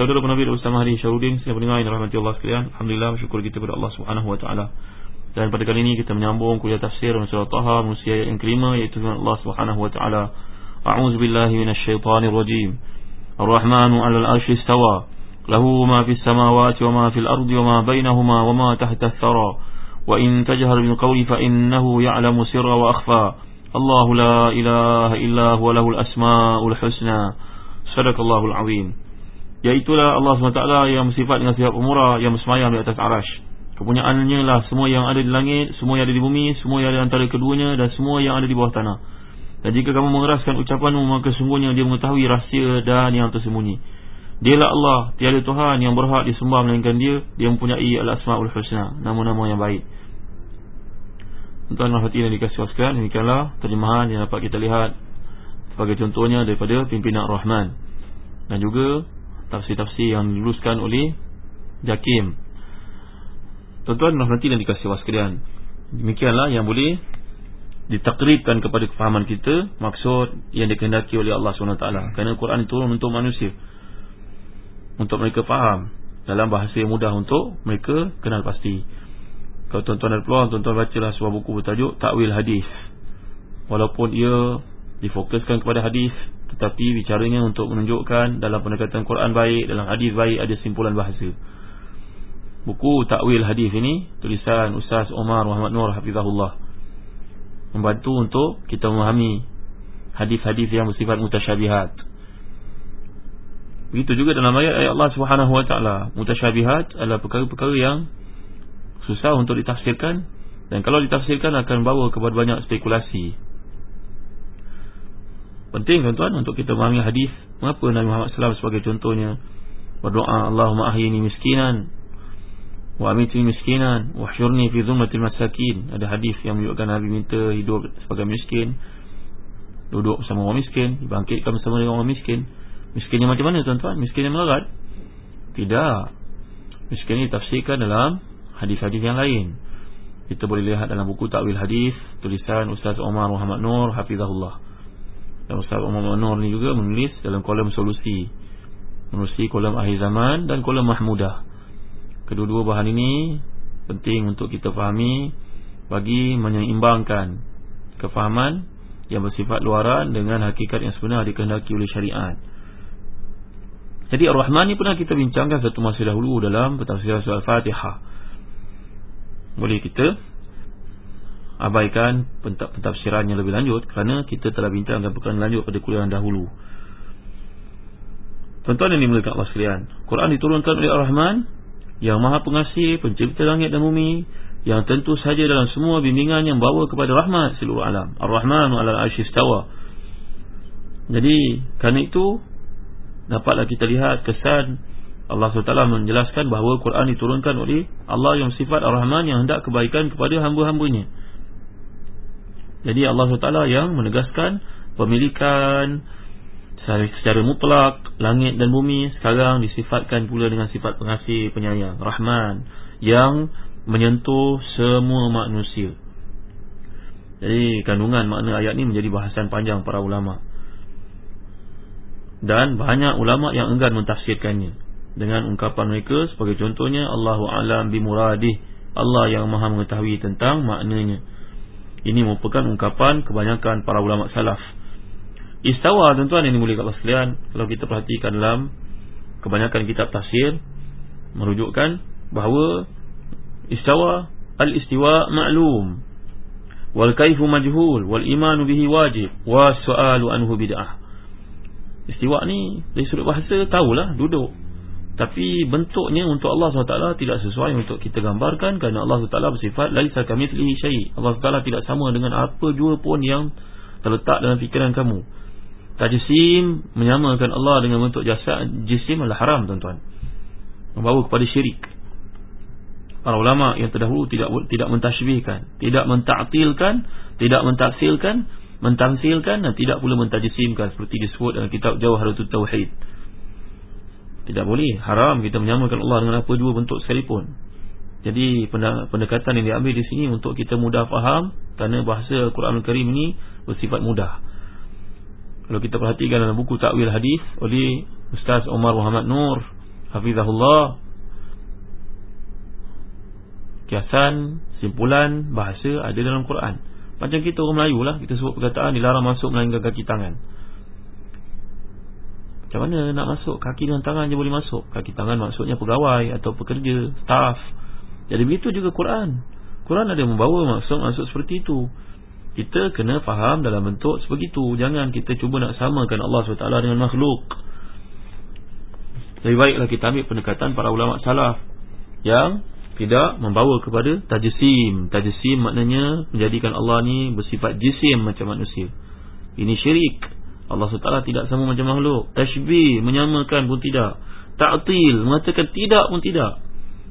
Saudara Nabi dan Ustaz Mahdi Syarudin Saya pendengar yang rahmati Allah sekalian. Alhamdulillah bersyukur kita kepada Allah Subhanahu Wa Taala. Dan pada kali ini kita menyambung kuliah tafsir Surah Taha Manusia yang kelima Iaitu dengan Allah Subhanahu Wa Taala. A'udzu billahi minasyaitonir rajim. Ar-Rahmanu 'alal 'arsy istawa. Lahu ma fis samawati wa ma fil ardi wa ma bainahuma wa ma tahta ath-thara. Wa in tajhar bil qawli fa innahu ya'lamu sirra wa akhfa. Allahu la ilaha illa huwa lahul asmaul husna. Sadaqallahul 'azim Iaitulah Allah SWT yang bersifat dengan sifat pemurah Yang bersemayam di atas arash Kepunyaannya lah semua yang ada di langit Semua yang ada di bumi Semua yang ada antara keduanya Dan semua yang ada di bawah tanah. Dan jika kamu mengeraskan ucapanmu Maka sungguhnya dia mengetahui rahsia dan yang tersembunyi. Dialah Allah Tiada Tuhan yang berhak disembah melainkan dia. Dia mempunyai al-asma'ul husna Nama-nama yang baik. Tuan-tuan hati yang dikasih sekalian Demikianlah terjemahan yang dapat kita lihat Sebagai contohnya daripada pimpinan Rahman. Dan juga tafsir-tafsir yang diluluskan oleh Jakim. Tuan-tuan nanti yang dikasih was sekalian. Demikianlah yang boleh ditakribkan kepada kefahaman kita maksud yang dikehendaki oleh Allah SWT kerana Quran itu untuk manusia untuk mereka faham dalam bahasa yang mudah untuk mereka kenal pasti kalau tuan-tuan ada peluang tuan-tuan bacalah sebuah buku bertajuk Takwil Hadis walaupun ia difokuskan kepada hadis tetapi bicaranya untuk menunjukkan dalam pendekatan Quran baik dalam hadis baik ada simpulan bahasa. Buku takwil hadis ini tulisan Ustaz Omar Muhammad Nur hafizahullah. Membantu untuk kita memahami hadis-hadis yang bersifat mutasyabihat. Begitu juga dalam ayat ayat Allah Subhanahu wa taala. Mutasyabihat adalah perkara-perkara yang susah untuk ditafsirkan dan kalau ditafsirkan akan bawa kepada banyak spekulasi Penting tuan-tuan untuk kita memahami hadis mengapa Nabi Muhammad SAW sebagai contohnya berdoa Allahumma ahyini miskinan wa amitni miskinan wa hsyurni fi zumratil masakin. Ada hadis yang menunjukkan Nabi minta hidup sebagai miskin, duduk bersama orang miskin, dibangkitkan bersama dengan orang miskin. Miskin yang macam mana tuan-tuan? Miskin yang melarat? Tidak. Miskin ini tafsirkan dalam hadis-hadis yang lain. Kita boleh lihat dalam buku Takwil Hadis tulisan Ustaz Omar Muhammad Nur hafizahullah. Ustaz Umar Nur ni juga menulis dalam kolom solusi. Menulis kolom akhir zaman dan kolom Mahmudah. Kedua-dua bahan ini penting untuk kita fahami Bagi menyeimbangkan kefahaman yang bersifat luaran Dengan hakikat yang sebenar dikehendaki oleh syariat. Jadi Ar-Rahman ni pernah kita bincangkan satu masa dahulu dalam pentafsiran surah Al-Fatihah. Boleh kita abaikan pentafsiran yang lebih lanjut kerana kita telah bincangkan perkara lanjut pada kuliah yang dahulu. Tuan-tuan yang dimulakan Allah sekalian, Quran diturunkan oleh Ar-Rahman yang Maha Pengasih, Pencipta langit dan bumi yang tentu saja dalam semua bimbingan yang bawa kepada rahmat seluruh alam. Ar-Rahmanu 'alal 'arsy istawa. Jadi, kerana itu dapatlah kita lihat kesan Allah SWT menjelaskan bahawa Quran diturunkan oleh Allah yang sifat Ar-Rahman yang hendak kebaikan kepada hamba-hambanya. Jadi Allah SWT yang menegaskan pemilikan secara, secara mutlak langit dan bumi sekarang disifatkan pula dengan sifat pengasih penyayang Rahman yang menyentuh semua manusia. Jadi kandungan makna ayat ini menjadi bahasan panjang para ulama. Dan banyak ulama yang enggan mentafsirkannya dengan ungkapan mereka sebagai contohnya Allahu a'lam bimuradih Allah yang Maha mengetahui tentang maknanya. Ini merupakan ungkapan kebanyakan para ulama salaf. Istawa tuan-tuan yang dimuliakan Allah sekalian, kalau kita perhatikan dalam kebanyakan kitab tafsir merujukkan bahawa istawa al-istiwa ma'lum. Wal kaifu majhul wal iman bihi wajib was su'alu anhu bid'ah. Istiwa ni dari sudut bahasa tahulah duduk tapi bentuknya untuk Allah SWT tidak sesuai untuk kita gambarkan kerana Allah SWT bersifat laisa kamitslihi syai. Allah SWT tidak sama dengan apa jua pun yang terletak dalam fikiran kamu. Tajsim menyamakan Allah dengan bentuk jasad jisim adalah haram tuan-tuan. Membawa kepada syirik. Para ulama yang terdahulu tidak tidak mentasybihkan, tidak mentaktilkan, tidak mentafsilkan, mentamsilkan dan tidak pula mentajsimkan seperti disebut dalam kitab Jawharatul Tauhid. Tidak boleh. Haram. Kita menyamakan Allah dengan apa jua bentuk sekalipun. Jadi pendekatan yang diambil di sini Untuk kita mudah faham Kerana bahasa Quran Al-Karim ini Bersifat mudah. Kalau kita perhatikan dalam buku Ta'wil Hadis Oleh Ustaz Omar Muhammad Nur Hafizahullah Kiasan Simpulan Bahasa ada dalam Quran. Macam kita orang Melayu lah Kita sebut perkataan Dilarang masuk melainkan kaki tangan macam mana nak masuk? Kaki dan tangan je boleh masuk. Kaki tangan maksudnya pegawai Atau pekerja Staff. Jadi begitu juga Quran. Quran ada membawa maksud-maksud seperti itu. Kita kena faham dalam bentuk sebegitu. Jangan kita cuba nak samakan Allah SWT dengan makhluk. Lebih baiklah kita ambil pendekatan para ulama salaf Yang tidak membawa kepada tajsim. Tajsim maknanya menjadikan Allah ni bersifat jisim macam manusia. Ini syirik Allah SWT tidak sama macam makhluk. Tashbih menyamakan pun tidak. Ta'til mengatakan tidak pun tidak.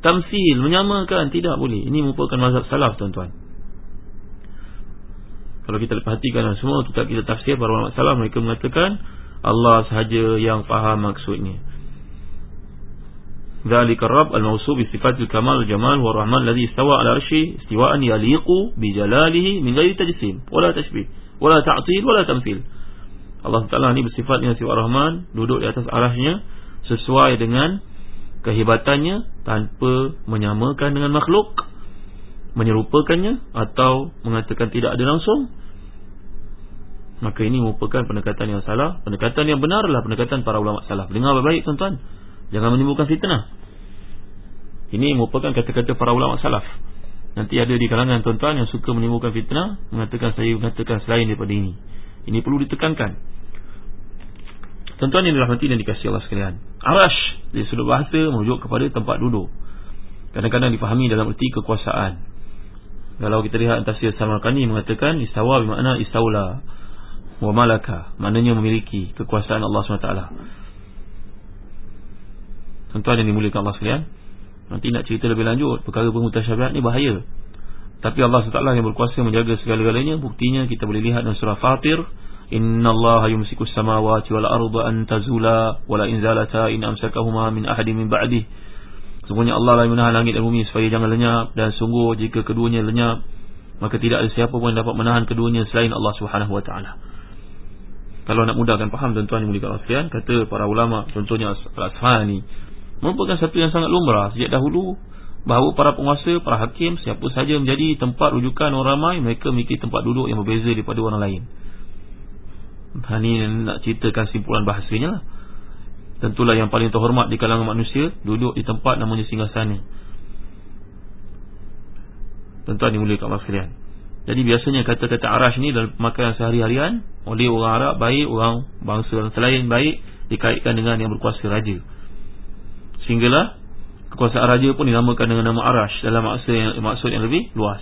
Tamsil menyamakan tidak boleh. Ini merupakan mazhab salaf tuan-tuan. Kalau kita perhatikan semua kitab kita tafsir para ulama salaf Mereka mengatakan Allah sahaja yang faham maksudnya. ذلك kamal al-jamal wa rahman والرحمن istawa ala arshi عرشه yaliqu bi بجلاله min غير تجسيم ولا تشبيه ولا تعطيل ولا تمثيل Allah Taala ni dengan sifat Rahman, duduk di atas arahnya sesuai dengan kehebatannya tanpa menyamakan dengan makhluk, menyerupakannya atau mengatakan tidak ada langsung. Maka ini merupakan pendekatan yang salah, pendekatan yang benar adalah pendekatan para ulama salaf. Dengar baik-baik tuan-tuan. Jangan menimbulkan fitnah. Ini merupakan kata-kata para ulama salaf. Nanti ada di kalangan tuan-tuan yang suka menimbulkan fitnah, mengatakan saya mengatakan selain daripada ini. Ini perlu ditekankan. Tentuan yang dirahmati dan dikasih Allah sekalian. Arash Di sudut bahasa merujuk kepada tempat duduk. Kadang-kadang dipahami dalam erti kekuasaan. Kalau kita lihat Antasir Samarkani mengatakan Istawa bermakna istawla Wa malaka Maknanya memiliki kekuasaan Allah SWT Tentuan yang dimuliakan Allah sekalian Nanti nak cerita lebih lanjut Perkara pemutasyabihat ni bahaya tapi Allah SWT yang berkuasa menjaga segala-galanya. Buktinya kita boleh lihat dalam surah Fatir Inna Allah yumsiku samawati wal arda an tazula Wala inzalata in amsakahuma min ahadi min ba'dih Sungguhnya Allah lah yang menahan langit dan bumi supaya jangan lenyap. Dan sungguh jika keduanya lenyap Maka tidak ada siapa pun yang dapat menahan keduanya selain Allah Taala. Kalau nak mudahkan faham tuan-tuan yang mulia Kata para ulama contohnya Al-Asfani Merupakan satu yang sangat lumrah Sejak dahulu bahawa para penguasa, para hakim, siapa saja menjadi tempat rujukan orang ramai, mereka memiliki tempat duduk yang berbeza daripada orang lain. Ha, ini nak ceritakan simpulan bahasanya lah. Tentulah yang paling terhormat di kalangan manusia, duduk di tempat namanya singgah sana. Tentuan dimuliakan Allah sekalian. Jadi biasanya kata-kata arash ni dalam pemakaian sehari-harian, oleh orang Arab baik, orang bangsa selain baik, dikaitkan dengan yang berkuasa raja. Sehinggalah kekuasaan raja pun dinamakan dengan nama Arash dalam maksud yang, maksud yang lebih luas.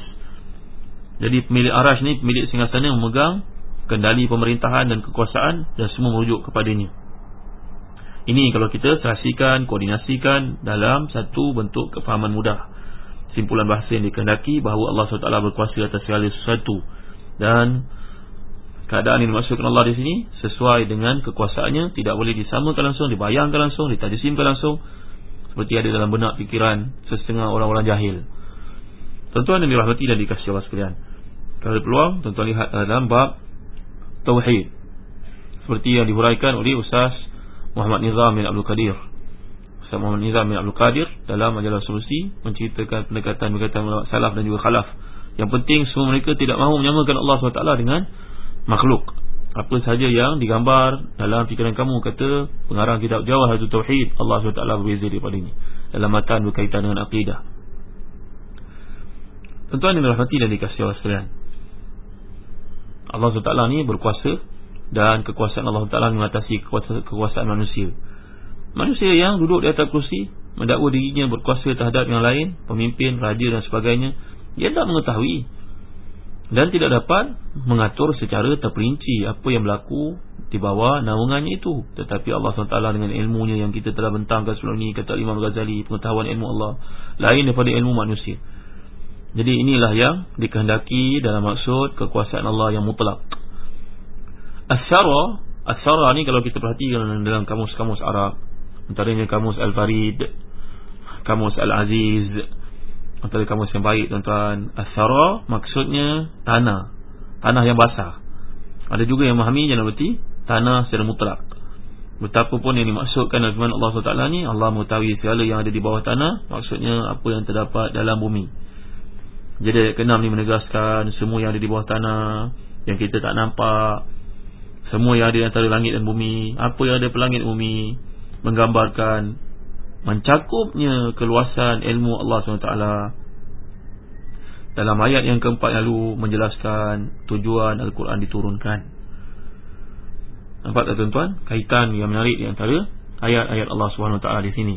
Jadi pemilik Arash ni pemilik singgasana memegang kendali pemerintahan dan kekuasaan dan semua merujuk kepadanya. Ini kalau kita serasikan, koordinasikan dalam satu bentuk kefahaman mudah. Simpulan bahasa yang dikendaki bahawa Allah SWT berkuasa atas segala sesuatu dan keadaan yang dimaksudkan Allah di sini sesuai dengan kekuasaannya tidak boleh disamakan langsung, dibayangkan langsung, ditajisimkan langsung seperti ada dalam benak fikiran Setengah orang-orang jahil. Tentuan yang dirahmati dan dikasih Allah sekalian. Kalau ada peluang Tentuan lihat dalam bab Tauhid. Seperti yang dihuraikan oleh Ustaz Muhammad Nizam bin Abdul Qadir. Ustaz Muhammad Nizam bin Abdul Qadir Dalam majalah solusi Menceritakan pendekatan-pendekatan salaf dan juga khalaf. Yang penting semua mereka tidak mahu menyamakan Allah SWT dengan makhluk apa saja yang digambar dalam fikiran kamu kata pengarang kitab Jawaharatul Tauhid Allah SWT berbeza daripada ini dalam matan berkaitan dengan akidah. Tuan-tuan yang dirahmati dan dikasihi Allah sekalian. Allah SWT ni berkuasa dan kekuasaan Allah SWT mengatasi kekuasaan, kekuasaan manusia. Manusia yang duduk di atas kursi mendakwa dirinya berkuasa terhadap yang lain, pemimpin, raja dan sebagainya, dia tak mengetahui dan tidak dapat mengatur secara terperinci apa yang berlaku di bawah naungannya itu. Tetapi Allah SWT dengan ilmunya yang kita telah bentangkan sebelum ini kata Imam Ghazali pengetahuan ilmu Allah lain daripada ilmu manusia. Jadi inilah yang dikehendaki dalam maksud kekuasaan Allah yang mutlak. Asyara Asyara ni kalau kita perhatikan dalam kamus-kamus Arab antaranya kamus Al-Farid kamus Al-Aziz antara kamus yang baik tuan-tuan. Asyara maksudnya tanah. Tanah yang basah. Ada juga yang memahami yang berarti Tanah secara mutlak. Betapapun yang dimaksudkan firman Allah SWT ni Allah mengetahui segala yang ada di bawah tanah Maksudnya apa yang terdapat dalam bumi. Jadi ayat ke-6 ni menegaskan Semua yang ada di bawah tanah Yang kita tak nampak Semua yang ada antara langit dan bumi Apa yang ada pelangit bumi Menggambarkan mencakupnya keluasan ilmu Allah SWT dalam ayat yang keempat lalu menjelaskan tujuan Al-Quran diturunkan. Nampak tak tuan-tuan? Kaitan yang menarik di antara ayat-ayat Allah SWT di sini.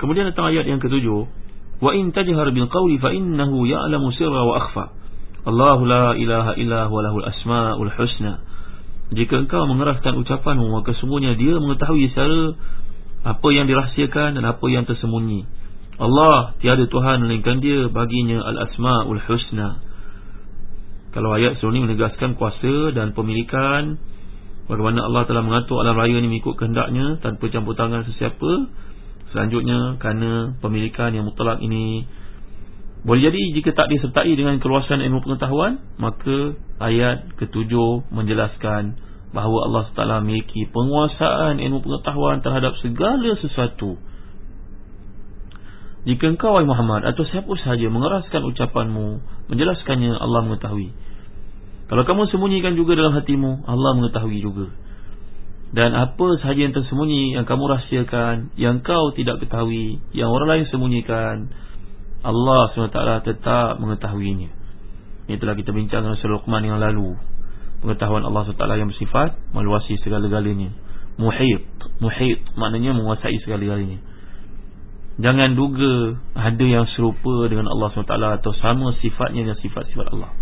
Kemudian datang ayat yang ketujuh. Wa in tajhar bil qawli fa innahu ya'lamu sirra wa akhfa. Allah la ilaha illa huwa lahul asma'ul husna jika engkau mengeraskan ucapanmu Maka semuanya dia mengetahui secara Apa yang dirahsiakan dan apa yang tersembunyi. Allah tiada Tuhan melainkan dia Baginya al-asma'ul husna. Kalau ayat sebelum ini menegaskan kuasa dan pemilikan Bagaimana Allah telah mengatur alam raya ini mengikut kehendaknya Tanpa campur tangan sesiapa Selanjutnya kerana pemilikan yang mutlak ini boleh jadi jika tak disertai dengan keluasan ilmu pengetahuan Maka ayat ketujuh menjelaskan Bahawa Allah SWT memiliki penguasaan ilmu pengetahuan terhadap segala sesuatu. Jika engkau wahai Muhammad atau siapa sahaja mengeraskan ucapanmu Menjelaskannya Allah mengetahui. Kalau kamu sembunyikan juga dalam hatimu Allah mengetahui juga. Dan apa sahaja yang tersembunyi yang kamu rahsiakan Yang kau tidak ketahui Yang orang lain sembunyikan Allah SWT tetap mengetahuinya. Ini telah kita bincang dengan Luqman yang lalu. Pengetahuan Allah SWT yang bersifat Meluasi segala-galanya. Muhid Muhid maknanya menguasai segala-galanya. Jangan duga Ada yang serupa dengan Allah SWT Atau sama sifatnya dengan sifat-sifat Allah.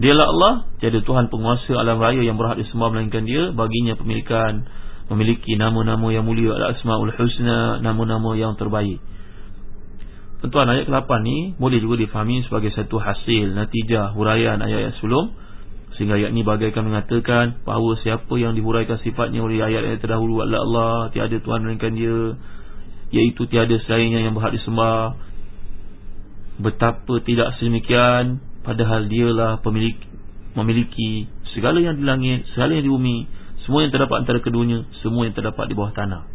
Dialah Allah Tiada Tuhan penguasa alam raya yang berhak disembah Melainkan dia. Baginya pemilikan Memiliki nama-nama yang mulia Al-Asma'ul Husna Nama-nama yang terbaik Tuan ayat ke-8 ni boleh juga difahami sebagai satu hasil natijah huraian ayat-ayat sebelum. Sehingga ayat ni bagaikan mengatakan bahawa siapa yang dihuraikan sifatnya oleh ayat-ayat terdahulu adalah Allah tiada Tuhan melainkan dia iaitu tiada selainnya yang berhak disembah. Betapa tidak sedemikian padahal dialah pemilik memiliki segala yang di langit segala yang di bumi semua yang terdapat antara keduanya semua yang terdapat di bawah tanah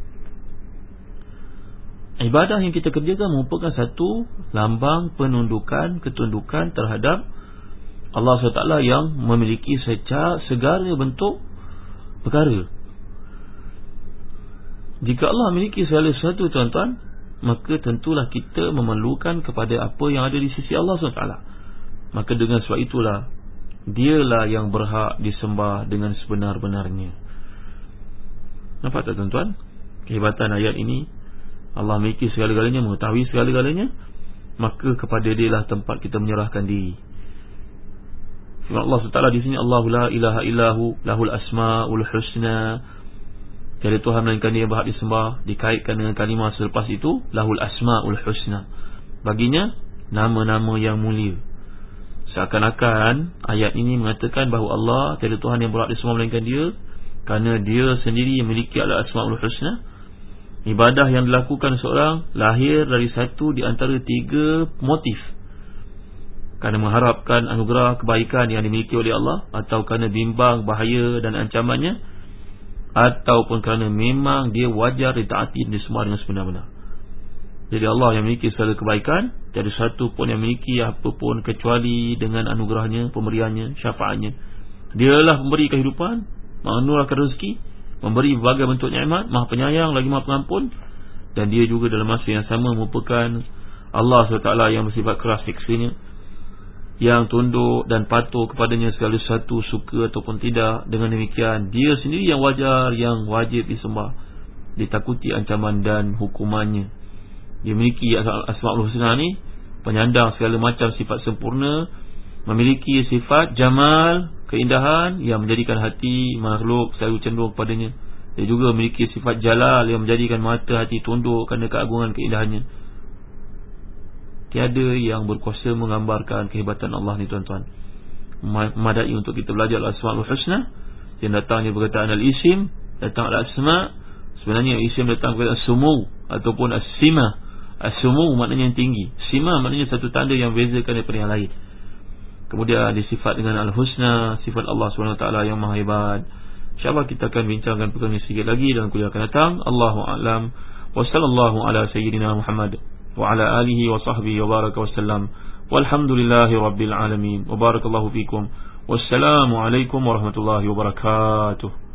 Ibadah yang kita kerjakan merupakan satu lambang penundukan, ketundukan terhadap Allah SWT yang memiliki secara segala bentuk perkara. Jika Allah memiliki segala sesuatu tuan-tuan, maka tentulah kita memerlukan kepada apa yang ada di sisi Allah SWT. Maka dengan sebab itulah, dialah yang berhak disembah dengan sebenar-benarnya. Nampak tak tuan-tuan? Kehebatan ayat ini Allah memiliki segala-galanya Mengetahui segala-galanya Maka kepada dia lah tempat kita menyerahkan diri. Firman Allah SWT di sini Allah la ilaha illahu Lahul asma'ul husna. Tiada Tuhan melainkan dia berhak disembah Dikaitkan dengan kalimah selepas itu Lahul asma'ul husna. Baginya Nama-nama yang mulia. Seakan-akan Ayat ini mengatakan bahawa Allah Tiada Tuhan yang berhak disembah melainkan dia Kerana dia sendiri memiliki al-asma'ul husna Ibadah yang dilakukan seorang lahir dari satu di antara tiga motif. Kerana mengharapkan anugerah kebaikan yang dimiliki oleh Allah atau kerana bimbang bahaya dan ancamannya ataupun kerana memang dia wajar ditaati di semua dengan sebenar-benar. Jadi Allah yang memiliki segala kebaikan Tiada satu pun yang memiliki apa pun Kecuali dengan anugerahnya Pemberiannya, syafaatnya Dialah pemberi kehidupan Menurahkan rezeki memberi berbagai bentuk nikmat, Maha Penyayang lagi Maha Pengampun. dan dia juga dalam masa yang sama merupakan Allah SWT yang bersifat keras siksanya yang tunduk dan patuh kepadanya segala sesuatu suka ataupun tidak. Dengan demikian dia sendiri yang wajar yang wajib disembah. Ditakuti ancaman dan hukumannya. Dia memiliki asma'ul husna ni penyandang segala macam sifat sempurna memiliki sifat jamal keindahan yang menjadikan hati makhluk selalu cenderung kepadanya. Dia juga memiliki sifat jalal yang menjadikan mata hati tunduk kerana keagungan keindahannya. Tiada yang berkuasa menggambarkan kehebatan Allah ni tuan-tuan. Memadai untuk kita belajar Al-Asma'ul Husna Yang datangnya perkataan Al-Isim Datang Al-Asma' Sebenarnya Al-Isim datang kepada As-Sumu Ataupun As-Sima. As-Sumu maknanya yang tinggi. Sima maknanya satu tanda yang bezakan daripada yang lain Kemudian disifat dengan Al-Husna Sifat Allah SWT yang maha hebat. InsyaAllah kita akan bincangkan perkara ini sedikit lagi Dalam kuliah akan datang. Allahu'alam Wa sallallahu ala sayyidina Muhammad Wa ala alihi wa sahbihi wa baraka wa sallam. Walhamdulillahi rabbil alamin. Wa barakallahu fikum. Wassalamualaikum warahmatullahi wabarakatuh.